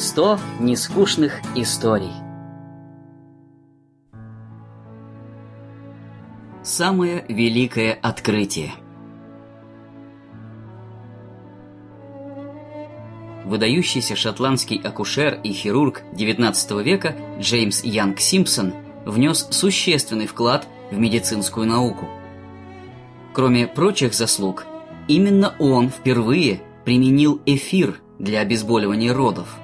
100 нескучных историй. Самое великое открытие. Выдающийся шотландский акушер и хирург XIX века Джеймс Янг Симпсон внес существенный вклад в медицинскую науку. Кроме прочих заслуг, именно он впервые применил эфир для обезболивания родов,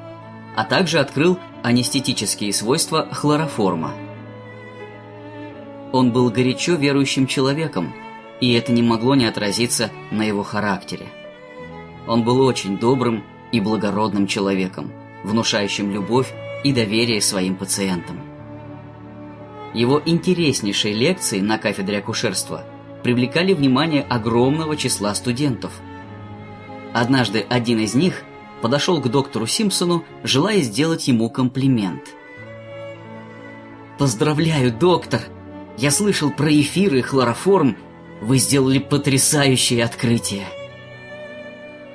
а также открыл анестетические свойства хлороформа. Он был горячо верующим человеком, и это не могло не отразиться на его характере. Он был очень добрым и благородным человеком, внушающим любовь и доверие своим пациентам. Его интереснейшие лекции на кафедре акушерства привлекали внимание огромного числа студентов. Однажды один из них подошел к доктору Симпсону, желая сделать ему комплимент. «Поздравляю, доктор! Я слышал про эфир и хлороформ. Вы сделали потрясающее открытие!»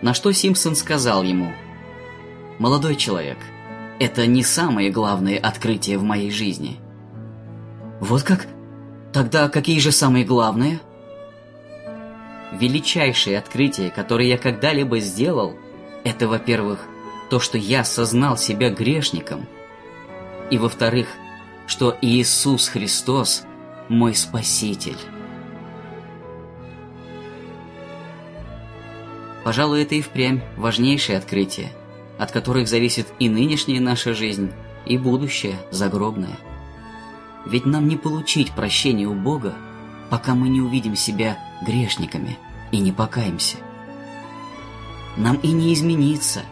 На что Симпсон сказал ему, «Молодой человек, это не самое главное открытие в моей жизни». «Вот как? Тогда какие же самые главные?» Величайшее открытие, которое я когда-либо сделал, это, во-первых, то, что я сознал себя грешником, и, во-вторых, что Иисус Христос – мой Спаситель. Пожалуй, это и впрямь важнейшее открытие, от которых зависит и нынешняя наша жизнь, и будущее загробное. Ведь нам не получить прощения у Бога, пока мы не увидим себя грешниками и не покаемся. Нам и не измениться,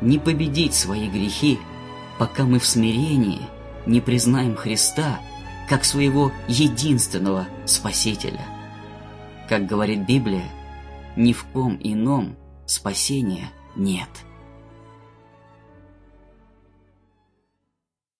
не победить свои грехи, пока мы в смирении не признаем Христа как своего единственного Спасителя. Как говорит Библия, ни в ком ином спасения нет.